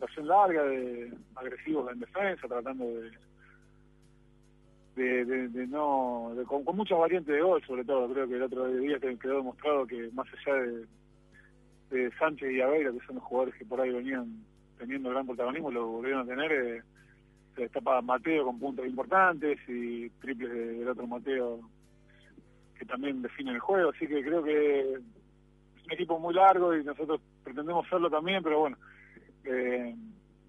rotación larga, de agresivos en defensa, tratando de de, no con, muchas variantes de gol sobre todo. Creo que el otro día quedó demostrado que más allá de, Sánchez y Aveira que son los jugadores que por ahí venían teniendo gran protagonismo lo volvieron a tener eh, se destapa Mateo con puntos importantes y triples del otro Mateo que también define el juego. Así que creo que es un equipo muy largo y nosotros pretendemos serlo también pero bueno eh,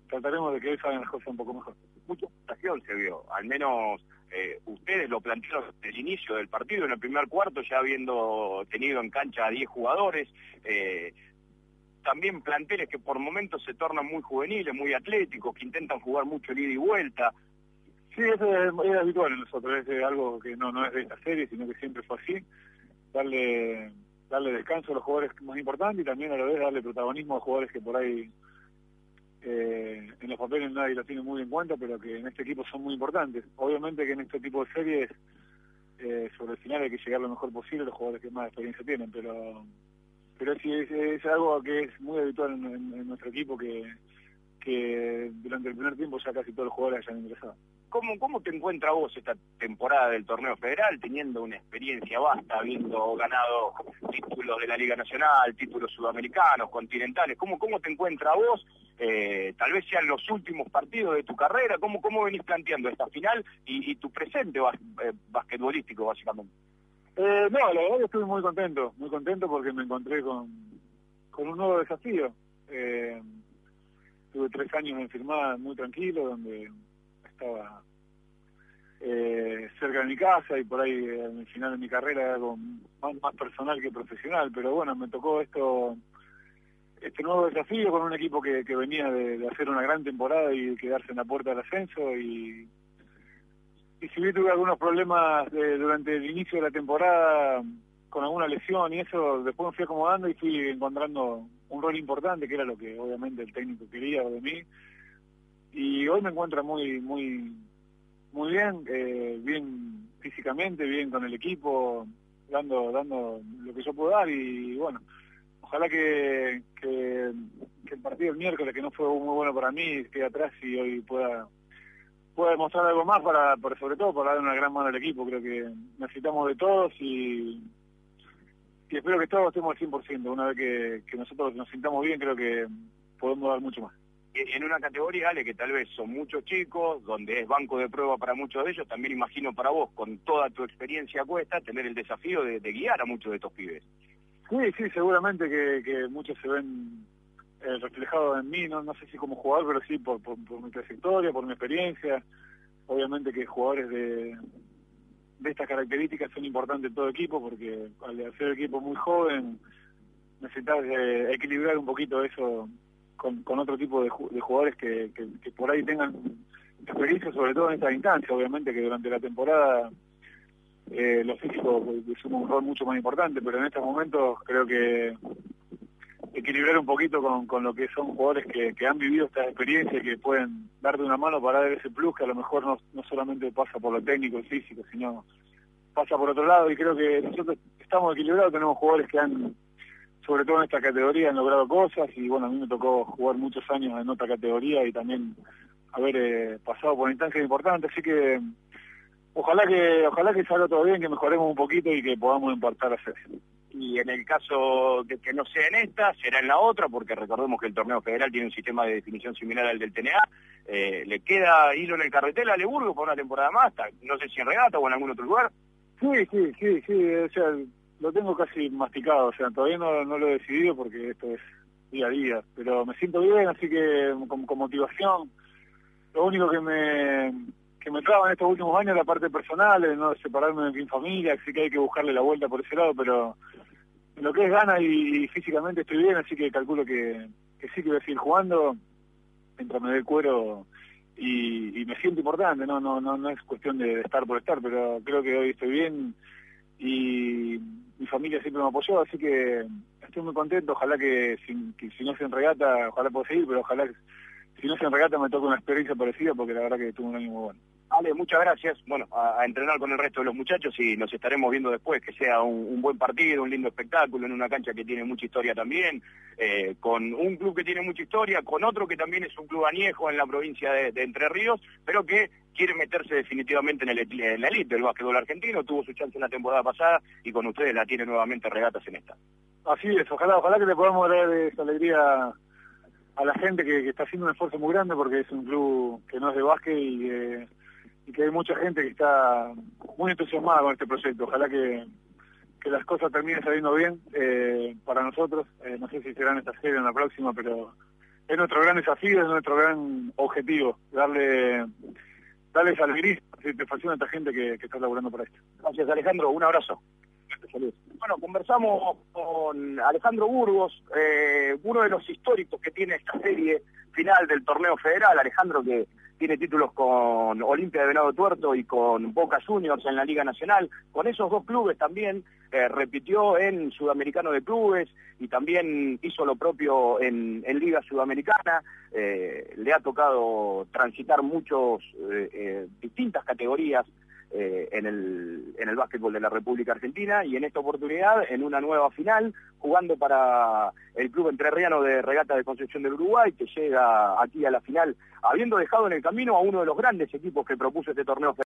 trataremos de que ellos hagan las cosas un poco mejor. Mucha estación se vio. Al menos eh, ustedes lo plantearon desde el inicio del partido, en el primer cuarto, ya habiendo tenido en cancha a 10 jugadores, eh, también planteles que por momentos se tornan muy juveniles, muy atléticos, que intentan jugar mucho el ida y vuelta. Sí, eso es, habitual en nosotros, es algo que no, no es de esta serie, sino que siempre fue así, darle, darle descanso a los jugadores más importantes y también a la vez darle protagonismo a jugadores que por ahí eh, en los papeles nadie lo tiene muy en cuenta, pero que en este equipo son muy importantes. Obviamente que en este tipo de series, eh, sobre el final hay que llegar lo mejor posible los jugadores que más experiencia tienen, pero pero sí es, algo que es muy habitual en, nuestro equipo que, que durante el primer tiempo ya casi todos los jugadores hayan ingresado. ¿Cómo, ¿Cómo te encuentras vos esta temporada del torneo federal, teniendo una experiencia vasta, habiendo ganado títulos de la Liga Nacional, títulos sudamericanos, continentales? ¿Cómo, cómo te encuentras vos? Eh, tal vez sean los últimos partidos de tu carrera. ¿Cómo, cómo venís planteando esta final y, tu presente eh, basquetbolístico, básicamente? Eh, no, la verdad que estoy muy contento, muy contento porque me encontré con, con un nuevo desafío. Eh, tuve tres años en firmada muy tranquilo, donde estaba eh, cerca de mi casa y por ahí en el final de mi carrera era algo más, personal que profesional, pero bueno, me tocó esto este nuevo desafío con un equipo que, venía de, hacer una gran temporada y quedarse en la puerta del ascenso y, y si bien tuve algunos problemas durante el inicio de la temporada con alguna lesión y eso, después me fui acomodando y fui encontrando un rol importante que era lo que obviamente el técnico quería de mí y hoy me encuentra muy muy muy bien eh, bien físicamente bien con el equipo dando dando lo que yo puedo dar y bueno ojalá que, que, el partido del miércoles que no fue muy bueno para mí quede atrás y hoy pueda pueda demostrar algo más para, sobre todo para dar una gran mano al equipo creo que necesitamos de todos y y espero que todos estemos al 100%. Una vez que nosotros nos sintamos bien, creo que podemos dar mucho más en una categoría, Ale, que tal vez son muchos chicos, donde es banco de prueba para muchos de ellos, también imagino para vos, con toda tu experiencia cuesta, tener el desafío de, guiar a muchos de estos pibes. Sí, sí, seguramente que, muchos se ven eh, reflejados en mí, no, sé si como jugador, pero sí por, por, mi trayectoria, por mi experiencia. Obviamente que jugadores de, de estas características son importantes en todo equipo, porque al ser equipo muy joven, necesitas eh, equilibrar un poquito eso con, otro tipo de, jugadores que, por ahí tengan experiencia, sobre todo en esta instancia. Obviamente que durante la temporada eh, los físicos suman un rol mucho más importante, pero en estos momentos creo que equilibrar un poquito con, lo que son jugadores que, han vivido esta experiencia y que pueden darte una mano para dar ese plus que a lo mejor no, no solamente pasa por lo técnico y físico, sino pasa por otro lado y creo que nosotros estamos equilibrados, tenemos jugadores que han sobre todo en esta categoría han logrado cosas y bueno, a mí me tocó jugar muchos años en otra categoría y también haber eh, pasado por instancias importantes, así que ojalá que ojalá que salga todo bien, que mejoremos un poquito y que podamos impartar a serie. Y en el caso de que no sea en esta, será en la otra, porque recordemos que el torneo federal tiene un sistema de definición similar al del TNA. Eh, ¿Le queda hilo en el carretel a Leburgo por una temporada más? No sé si en regata o en algún otro lugar. Sí, sí, sí, sí. O sea, lo tengo casi masticado, o sea, todavía no, no lo he decidido porque esto es día a día, pero me siento bien, así que con, motivación. Lo único que me que me traba en estos últimos años es la parte personal, de no separarme de mi familia, así que hay que buscarle la vuelta por ese lado, pero en lo que es gana y, físicamente estoy bien, así que calculo que, que sí que voy a seguir jugando mientras me dé cuero y, me siento importante, no no no no es cuestión de estar por estar, pero creo que hoy estoy bien y mi familia siempre me apoyó, así que estoy muy contento, ojalá que si, no se regata, ojalá pueda seguir, pero ojalá que si no se regata me toque una experiencia parecida porque la verdad que tuve un año muy bueno. Ale, muchas gracias. Bueno, a, entrenar con el resto de los muchachos y nos estaremos viendo después. Que sea un, buen partido, un lindo espectáculo en una cancha que tiene mucha historia también, eh, con un club que tiene mucha historia, con otro que también es un club añejo en la provincia de, Entre Ríos, pero que quiere meterse definitivamente en, el, en la elite del básquetbol argentino. Tuvo su chance en la temporada pasada y con ustedes la tiene nuevamente regatas en esta. Así es, ojalá, ojalá que le podamos dar esa alegría a la gente que, está haciendo un esfuerzo muy grande porque es un club que no es de básquet y y que hay mucha gente que está muy entusiasmada con este proyecto. Ojalá que, las cosas terminen saliendo bien eh, para nosotros. Eh, no sé si será en esta serie en la próxima, pero es nuestro gran desafío, es nuestro gran objetivo, darle darles alegría, satisfacción a esta gente que, está laburando para esto. Gracias Alejandro, un abrazo. Bueno, conversamos con Alejandro Burgos, eh, uno de los históricos que tiene esta serie final del torneo federal. Alejandro que tiene títulos con Olimpia de Venado Tuerto y con Boca Juniors en la Liga Nacional. Con esos dos clubes también eh, repitió en Sudamericano de Clubes y también hizo lo propio en, Liga Sudamericana. Eh, le ha tocado transitar muchos eh, distintas categorías eh, en, el, en el básquetbol de la República Argentina y en esta oportunidad en una nueva final jugando para el club entrerriano de regata de Concepción del Uruguay que llega aquí a la final habiendo dejado en el camino a uno de los grandes equipos que propuso este torneo